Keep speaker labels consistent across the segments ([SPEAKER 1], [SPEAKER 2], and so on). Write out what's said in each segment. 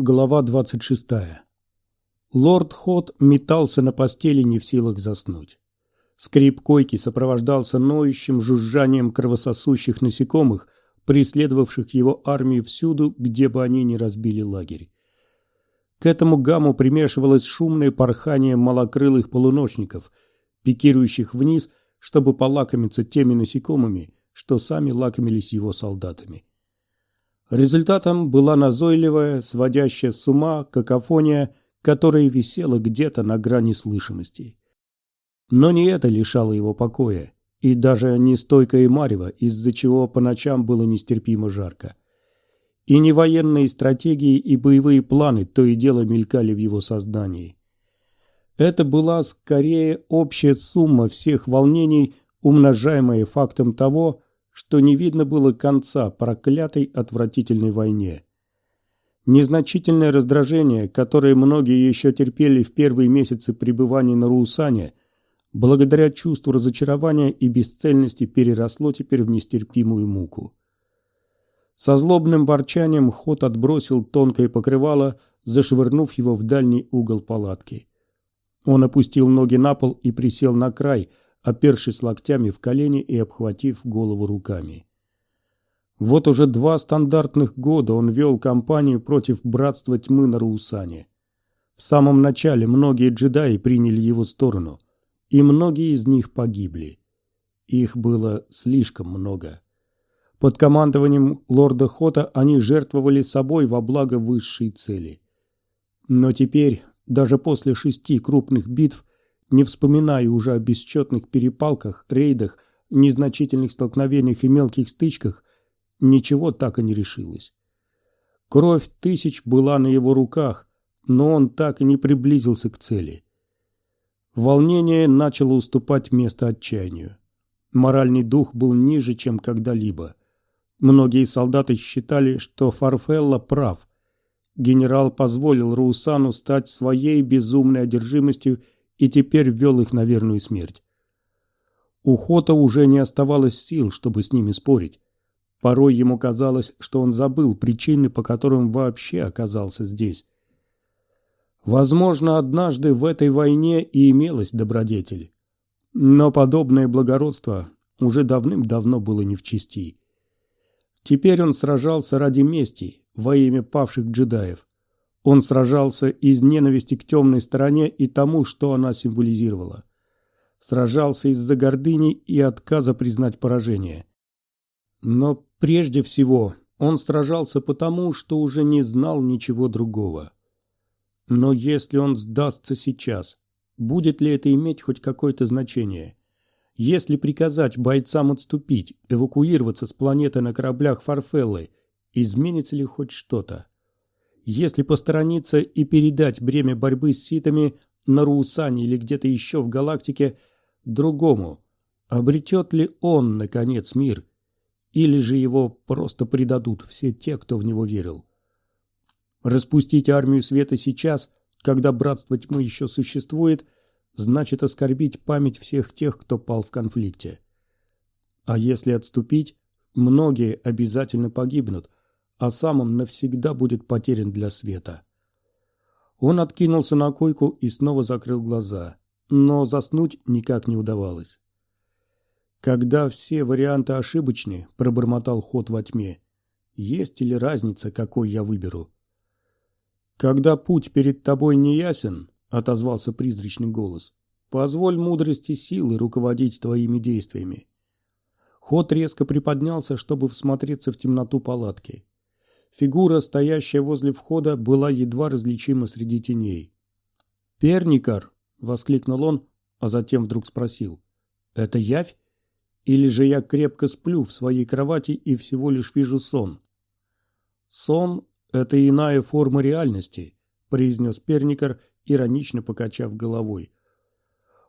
[SPEAKER 1] Глава 26. Лорд Хот метался на постели не в силах заснуть. Скрип койки сопровождался ноющим жужжанием кровососущих насекомых, преследовавших его армию всюду, где бы они ни разбили лагерь. К этому гамму примешивалось шумное порхание малокрылых полуночников, пикирующих вниз, чтобы полакомиться теми насекомыми, что сами лакомились его солдатами. Результатом была назойливая, сводящая с ума какофония, которая висела где-то на грани слышимости. Но не это лишало его покоя, и даже не стойкое марево, из-за чего по ночам было нестерпимо жарко. И не военные стратегии и боевые планы то и дело мелькали в его сознании. Это была скорее общая сумма всех волнений, умножаемая фактом того, что не видно было конца проклятой отвратительной войне. Незначительное раздражение, которое многие еще терпели в первые месяцы пребывания на Руусане, благодаря чувству разочарования и бесцельности переросло теперь в нестерпимую муку. Со злобным ворчанием Ход отбросил тонкое покрывало, зашвырнув его в дальний угол палатки. Он опустил ноги на пол и присел на край – опершись локтями в колени и обхватив голову руками. Вот уже два стандартных года он вел кампанию против братства тьмы на Руусане. В самом начале многие джедаи приняли его сторону, и многие из них погибли. Их было слишком много. Под командованием лорда Хота они жертвовали собой во благо высшей цели. Но теперь, даже после шести крупных битв, не вспоминая уже о бесчетных перепалках, рейдах, незначительных столкновениях и мелких стычках, ничего так и не решилось. Кровь тысяч была на его руках, но он так и не приблизился к цели. Волнение начало уступать место отчаянию. Моральный дух был ниже, чем когда-либо. Многие солдаты считали, что Фарфелла прав. Генерал позволил Руусану стать своей безумной одержимостью и теперь ввел их на верную смерть. У Хота уже не оставалось сил, чтобы с ними спорить. Порой ему казалось, что он забыл причины, по которым вообще оказался здесь. Возможно, однажды в этой войне и имелась добродетель. Но подобное благородство уже давным-давно было не в чести. Теперь он сражался ради мести во имя павших джедаев. Он сражался из ненависти к темной стороне и тому, что она символизировала. Сражался из-за гордыни и отказа признать поражение. Но прежде всего он сражался потому, что уже не знал ничего другого. Но если он сдастся сейчас, будет ли это иметь хоть какое-то значение? Если приказать бойцам отступить, эвакуироваться с планеты на кораблях Фарфеллы, изменится ли хоть что-то? Если посторониться и передать бремя борьбы с ситами на Руусане или где-то еще в галактике другому, обретет ли он, наконец, мир? Или же его просто предадут все те, кто в него верил? Распустить армию света сейчас, когда братство тьмы еще существует, значит оскорбить память всех тех, кто пал в конфликте. А если отступить, многие обязательно погибнут – а сам он навсегда будет потерян для света. Он откинулся на койку и снова закрыл глаза, но заснуть никак не удавалось. «Когда все варианты ошибочны», – пробормотал ход во тьме, – «есть ли разница, какой я выберу?» «Когда путь перед тобой не ясен», – отозвался призрачный голос, – «позволь мудрости силы руководить твоими действиями». Ход резко приподнялся, чтобы всмотреться в темноту палатки. Фигура, стоящая возле входа, была едва различима среди теней. «Перникар!» — воскликнул он, а затем вдруг спросил. «Это явь? Или же я крепко сплю в своей кровати и всего лишь вижу сон?» «Сон — это иная форма реальности», — произнес Перникар, иронично покачав головой.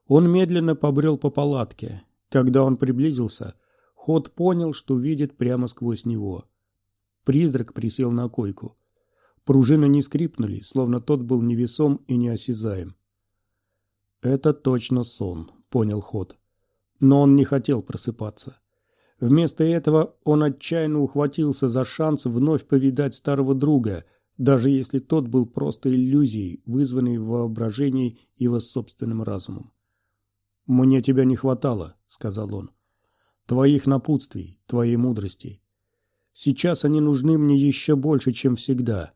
[SPEAKER 1] Он медленно побрел по палатке. Когда он приблизился, Ход понял, что видит прямо сквозь него. Призрак присел на койку. Пружины не скрипнули, словно тот был невесом и неосязаем. «Это точно сон», — понял Ход. Но он не хотел просыпаться. Вместо этого он отчаянно ухватился за шанс вновь повидать старого друга, даже если тот был просто иллюзией, вызванной в воображении его собственным разумом. «Мне тебя не хватало», — сказал он. «Твоих напутствий, твоей мудрости. Сейчас они нужны мне еще больше, чем всегда.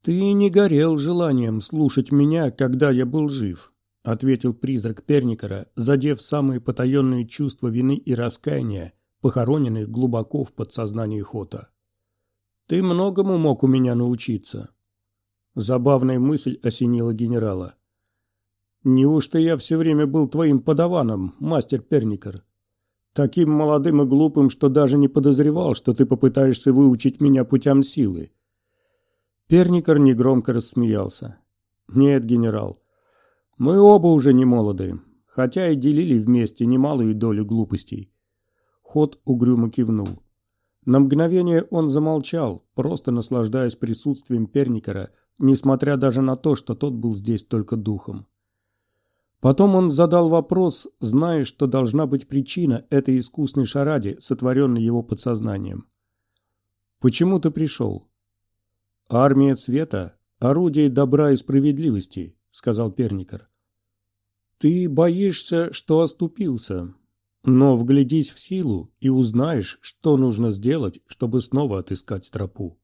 [SPEAKER 1] Ты не горел желанием слушать меня, когда я был жив», — ответил призрак Перникера, задев самые потаенные чувства вины и раскаяния, похороненные глубоко в подсознании Хота. Ты многому мог у меня научиться. Забавная мысль осенила генерала. Неужто я все время был твоим подаваном, мастер Перникер? Таким молодым и глупым, что даже не подозревал, что ты попытаешься выучить меня путям силы. Перникер негромко рассмеялся. Нет, генерал, мы оба уже не молоды, хотя и делили вместе немалую долю глупостей. Ход угрюмо кивнул. На мгновение он замолчал, просто наслаждаясь присутствием Перникера, несмотря даже на то, что тот был здесь только духом. Потом он задал вопрос, зная, что должна быть причина этой искусной шараде, сотворенной его подсознанием. «Почему ты пришел?» «Армия света – орудие добра и справедливости», – сказал Перникер. «Ты боишься, что оступился, но вглядись в силу и узнаешь, что нужно сделать, чтобы снова отыскать тропу.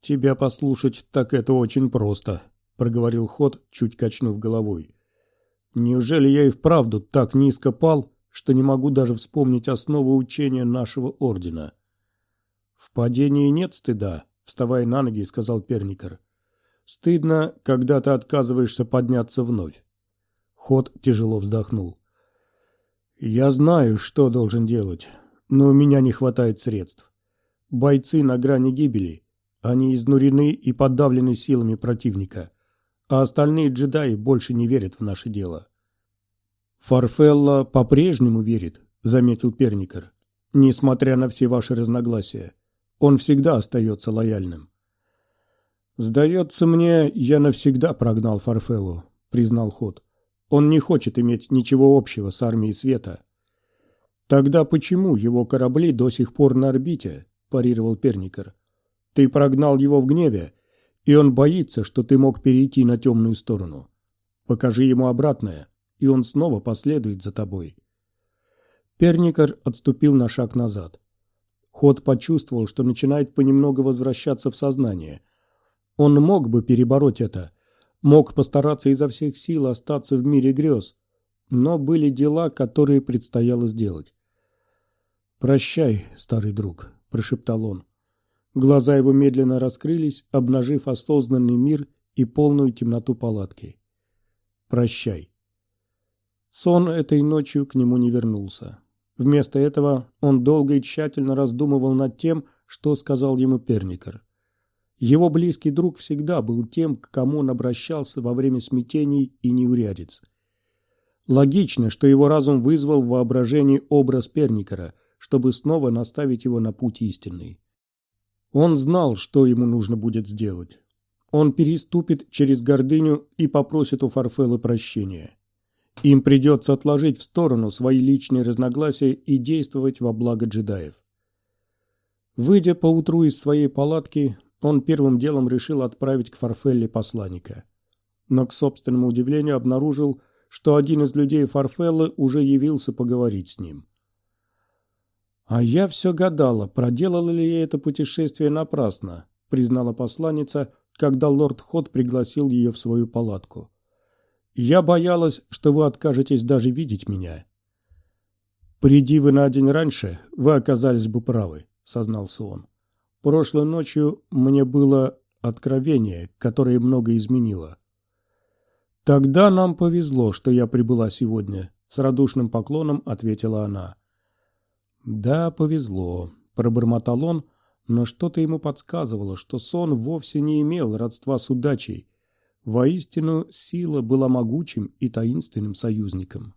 [SPEAKER 1] «Тебя послушать, так это очень просто», — проговорил Ход, чуть качнув головой. «Неужели я и вправду так низко пал, что не могу даже вспомнить основу учения нашего ордена?» «В падении нет стыда», — вставая на ноги, сказал Перникер. «Стыдно, когда ты отказываешься подняться вновь». Ход тяжело вздохнул. Я знаю, что должен делать, но у меня не хватает средств. Бойцы на грани гибели. Они изнурены и подавлены силами противника, а остальные джедаи больше не верят в наше дело. Фарфелла по-прежнему верит, заметил Перникер, несмотря на все ваши разногласия. Он всегда остается лояльным. «Сдается мне, я навсегда прогнал Фарфеллу», — признал Ход. Он не хочет иметь ничего общего с армией света. Тогда почему его корабли до сих пор на орбите? парировал Перникер. Ты прогнал его в гневе, и он боится, что ты мог перейти на темную сторону. Покажи ему обратное, и он снова последует за тобой. Перникер отступил на шаг назад. Ход почувствовал, что начинает понемногу возвращаться в сознание. Он мог бы перебороть это, Мог постараться изо всех сил остаться в мире грез, но были дела, которые предстояло сделать. «Прощай, старый друг», – прошептал он. Глаза его медленно раскрылись, обнажив осознанный мир и полную темноту палатки. «Прощай». Сон этой ночью к нему не вернулся. Вместо этого он долго и тщательно раздумывал над тем, что сказал ему Перникер. Его близкий друг всегда был тем, к кому он обращался во время смятений и неурядиц. Логично, что его разум вызвал в воображении образ Перникера, чтобы снова наставить его на путь истинный. Он знал, что ему нужно будет сделать. Он переступит через гордыню и попросит у Фарфелла прощения. Им придется отложить в сторону свои личные разногласия и действовать во благо джедаев. Выйдя поутру из своей палатки, он первым делом решил отправить к Фарфелле посланника. Но, к собственному удивлению, обнаружил, что один из людей Фарфеллы уже явился поговорить с ним. «А я все гадала, проделала ли я это путешествие напрасно», признала посланница, когда лорд Ход пригласил ее в свою палатку. «Я боялась, что вы откажетесь даже видеть меня». «Приди вы на день раньше, вы оказались бы правы», — сознался он. Прошлой ночью мне было откровение, которое много изменило. Тогда нам повезло, что я прибыла сегодня, с радушным поклоном ответила она. Да, повезло, пробормотал он, но что-то ему подсказывало, что сон вовсе не имел родства с удачей. Воистину, сила была могучим и таинственным союзником.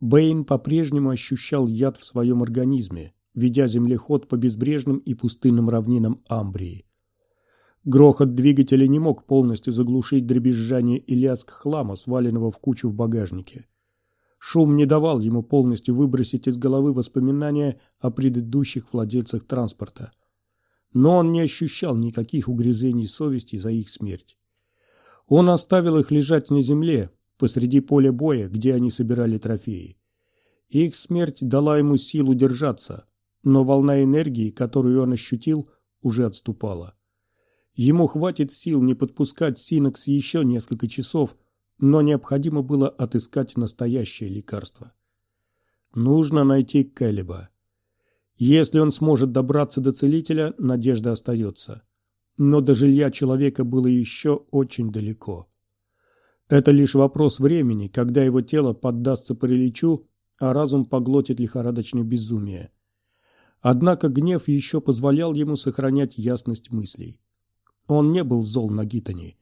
[SPEAKER 1] Бэйн по-прежнему ощущал яд в своем организме, ведя землеход по безбрежным и пустынным равнинам Амбрии. Грохот двигателя не мог полностью заглушить дребезжание и лязг хлама, сваленного в кучу в багажнике. Шум не давал ему полностью выбросить из головы воспоминания о предыдущих владельцах транспорта. но он не ощущал никаких угрызений совести за их смерть. Он оставил их лежать на земле, посреди поля боя, где они собирали трофеи. Их смерть дала ему силу держаться, но волна энергии, которую он ощутил, уже отступала. Ему хватит сил не подпускать Синокс еще несколько часов, но необходимо было отыскать настоящее лекарство. Нужно найти Кэлеба. Если он сможет добраться до целителя, надежда остается. Но до жилья человека было еще очень далеко. Это лишь вопрос времени, когда его тело поддастся параличу, а разум поглотит лихорадочное безумие. Однако гнев еще позволял ему сохранять ясность мыслей. Он не был зол на Гитани.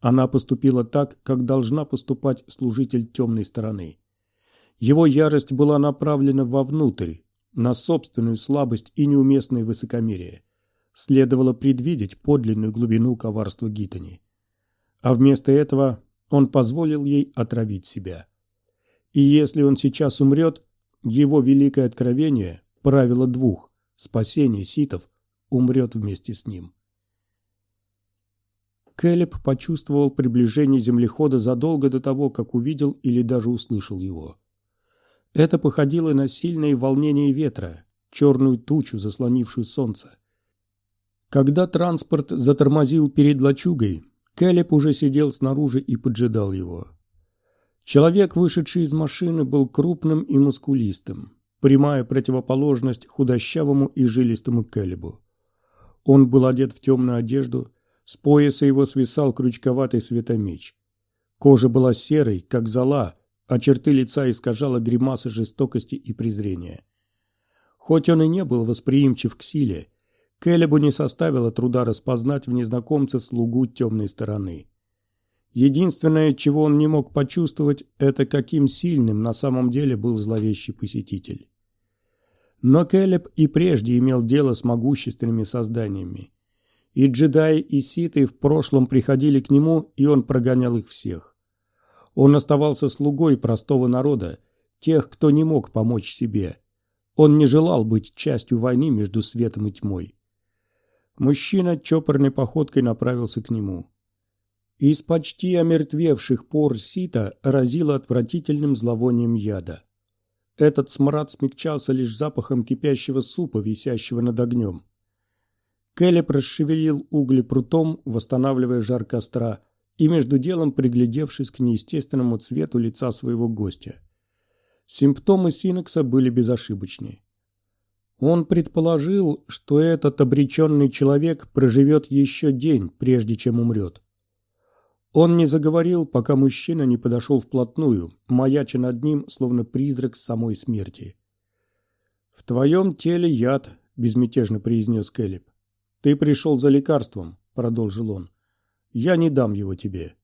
[SPEAKER 1] Она поступила так, как должна поступать служитель темной стороны. Его ярость была направлена вовнутрь, на собственную слабость и неуместное высокомерие. Следовало предвидеть подлинную глубину коварства Гитани. А вместо этого он позволил ей отравить себя. И если он сейчас умрет, его великое откровение, правило двух, спасение ситов, умрет вместе с ним. Кэлеб почувствовал приближение землехода задолго до того, как увидел или даже услышал его. Это походило на сильное волнение ветра, черную тучу, заслонившую солнце. Когда транспорт затормозил перед лачугой, Кэлеб уже сидел снаружи и поджидал его. Человек, вышедший из машины, был крупным и мускулистым, прямая противоположность худощавому и жилистому Кэлебу. Он был одет в темную одежду, с пояса его свисал крючковатый светомеч. Кожа была серой, как зола, а черты лица искажала гримаса жестокости и презрения. Хоть он и не был восприимчив к силе, Келебу не составило труда распознать в незнакомце слугу темной стороны. Единственное, чего он не мог почувствовать, это каким сильным на самом деле был зловещий посетитель. Но Келеб и прежде имел дело с могущественными созданиями. И джедаи, и ситы в прошлом приходили к нему, и он прогонял их всех. Он оставался слугой простого народа, тех, кто не мог помочь себе. Он не желал быть частью войны между светом и тьмой. Мужчина чопорной походкой направился к нему. Из почти омертвевших пор сита разило отвратительным зловонием яда. Этот смрад смягчался лишь запахом кипящего супа, висящего над огнем. Келлип расшевелил угли прутом, восстанавливая жар костра, и между делом приглядевшись к неестественному цвету лица своего гостя. Симптомы синекса были безошибочны. Он предположил, что этот обреченный человек проживет еще день, прежде чем умрет. Он не заговорил, пока мужчина не подошел вплотную, маяча над ним, словно призрак самой смерти. «В твоем теле яд», — безмятежно произнес Кэлеб. «Ты пришел за лекарством», — продолжил он. «Я не дам его тебе».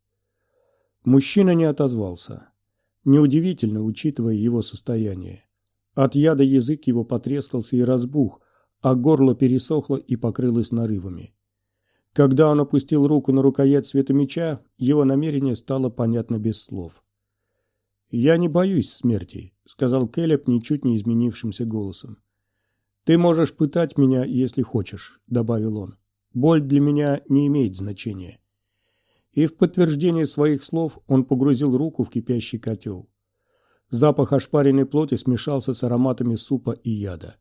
[SPEAKER 1] Мужчина не отозвался. Неудивительно, учитывая его состояние. От яда язык его потрескался и разбух, а горло пересохло и покрылось нарывами. Когда он опустил руку на рукоять светомеча, его намерение стало понятно без слов. «Я не боюсь смерти», — сказал Келлеп ничуть не изменившимся голосом. «Ты можешь пытать меня, если хочешь», — добавил он. «Боль для меня не имеет значения». И в подтверждение своих слов он погрузил руку в кипящий котел. Запах ошпаренной плоти смешался с ароматами супа и яда.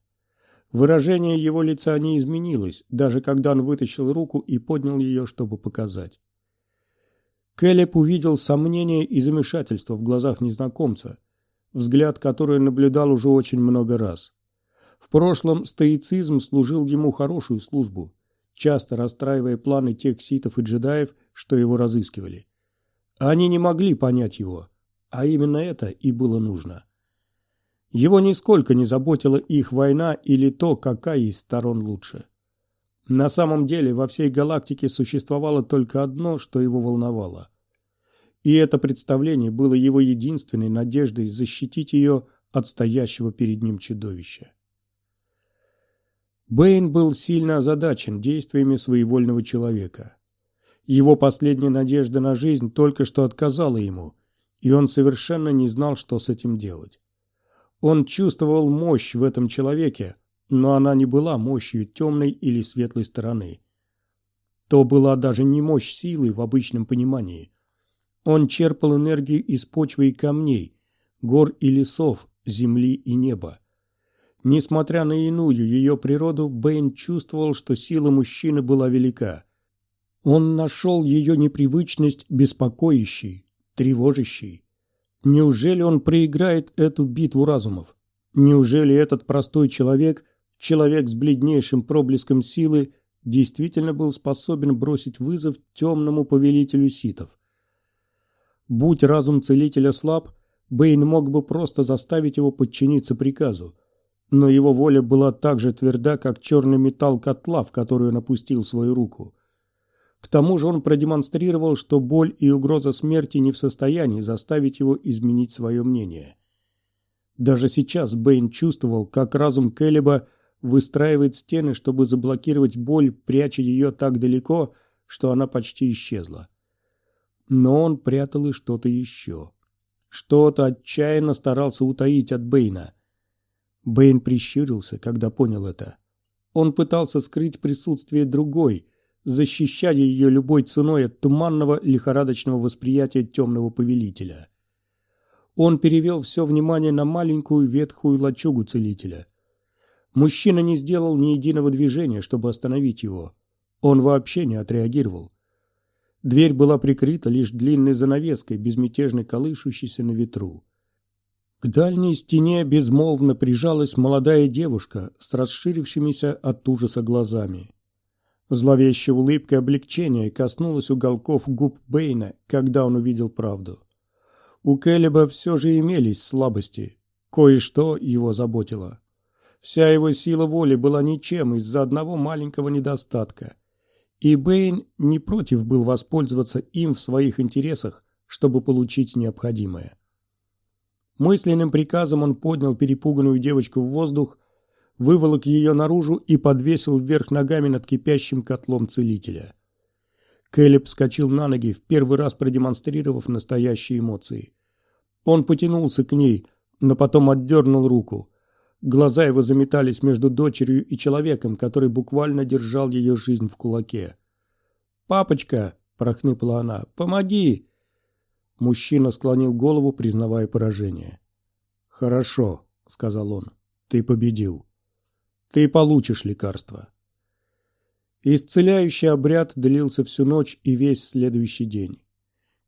[SPEAKER 1] Выражение его лица не изменилось, даже когда он вытащил руку и поднял ее, чтобы показать. Келлип увидел сомнение и замешательство в глазах незнакомца, взгляд, который наблюдал уже очень много раз. В прошлом стоицизм служил ему хорошую службу, часто расстраивая планы тех ситов и джедаев, что его разыскивали. Они не могли понять его, а именно это и было нужно. Его нисколько не заботила их война или то, какая из сторон лучше. На самом деле во всей галактике существовало только одно, что его волновало. И это представление было его единственной надеждой защитить ее от стоящего перед ним чудовища. Бэйн был сильно озадачен действиями своевольного человека. Его последняя надежда на жизнь только что отказала ему, и он совершенно не знал, что с этим делать. Он чувствовал мощь в этом человеке, но она не была мощью темной или светлой стороны. То была даже не мощь силы в обычном понимании. Он черпал энергию из почвы и камней, гор и лесов, земли и неба. Несмотря на иную ее природу, Бэйн чувствовал, что сила мужчины была велика. Он нашел ее непривычность беспокоящей, тревожащей. Неужели он проиграет эту битву разумов? Неужели этот простой человек, человек с бледнейшим проблеском силы, действительно был способен бросить вызов темному повелителю ситов? Будь разум целителя слаб, Бэйн мог бы просто заставить его подчиниться приказу. Но его воля была так же тверда, как черный металл котла, в который он опустил свою руку. К тому же он продемонстрировал, что боль и угроза смерти не в состоянии заставить его изменить свое мнение. Даже сейчас Бэйн чувствовал, как разум Келлиба выстраивает стены, чтобы заблокировать боль, пряча ее так далеко, что она почти исчезла. Но он прятал и что-то еще. Что-то отчаянно старался утаить от Бэйна. Бэйн прищурился, когда понял это. Он пытался скрыть присутствие другой, защищая ее любой ценой от туманного лихорадочного восприятия темного повелителя. Он перевел все внимание на маленькую ветхую лачугу целителя. Мужчина не сделал ни единого движения, чтобы остановить его. Он вообще не отреагировал. Дверь была прикрыта лишь длинной занавеской, безмятежно колышущейся на ветру. К дальней стене безмолвно прижалась молодая девушка с расширившимися от ужаса глазами. Зловещая улыбка облегчения коснулась уголков губ Бэйна, когда он увидел правду. У Келлиба все же имелись слабости. Кое-что его заботило. Вся его сила воли была ничем из-за одного маленького недостатка – и Бэйн не против был воспользоваться им в своих интересах, чтобы получить необходимое. Мысленным приказом он поднял перепуганную девочку в воздух, выволок ее наружу и подвесил вверх ногами над кипящим котлом целителя. Кэлеб вскочил на ноги, в первый раз продемонстрировав настоящие эмоции. Он потянулся к ней, но потом отдернул руку. Глаза его заметались между дочерью и человеком, который буквально держал ее жизнь в кулаке. «Папочка!» – прохныпала она. «Помоги!» Мужчина склонил голову, признавая поражение. «Хорошо», – сказал он. «Ты победил. Ты получишь лекарство». Исцеляющий обряд длился всю ночь и весь следующий день.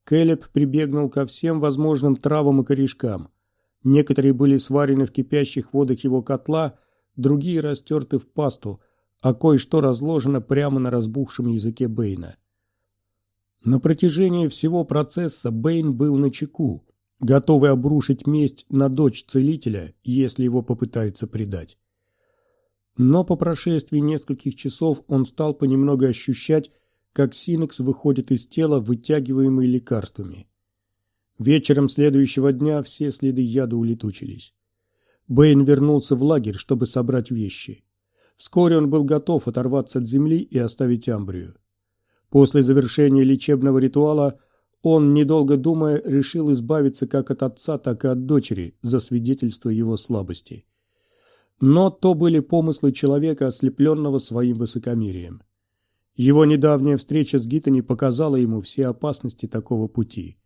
[SPEAKER 1] Кэлеб прибегнул ко всем возможным травам и корешкам. Некоторые были сварены в кипящих водах его котла, другие растерты в пасту, а кое-что разложено прямо на разбухшем языке Бэйна. На протяжении всего процесса Бэйн был на чеку, готовый обрушить месть на дочь целителя, если его попытаются предать. Но по прошествии нескольких часов он стал понемногу ощущать, как синекс выходит из тела, вытягиваемый лекарствами. Вечером следующего дня все следы яда улетучились. Бэйн вернулся в лагерь, чтобы собрать вещи. Вскоре он был готов оторваться от земли и оставить Амбрию. После завершения лечебного ритуала он, недолго думая, решил избавиться как от отца, так и от дочери за свидетельство его слабости. Но то были помыслы человека, ослепленного своим высокомерием. Его недавняя встреча с Гитани показала ему все опасности такого пути.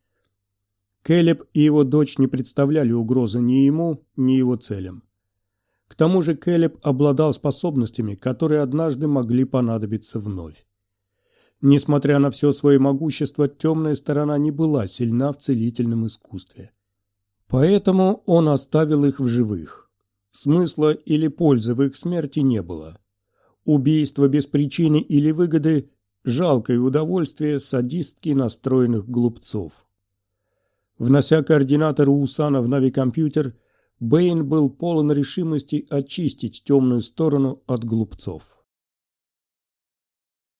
[SPEAKER 1] Келеб и его дочь не представляли угрозы ни ему, ни его целям. К тому же Келеб обладал способностями, которые однажды могли понадобиться вновь. Несмотря на все свое могущество, темная сторона не была сильна в целительном искусстве. Поэтому он оставил их в живых. Смысла или пользы в их смерти не было. Убийство без причины или выгоды – жалкое удовольствие садистки настроенных глупцов. Внося координаты Усана в Нави-компьютер, Бэйн был полон решимости очистить темную сторону от глупцов.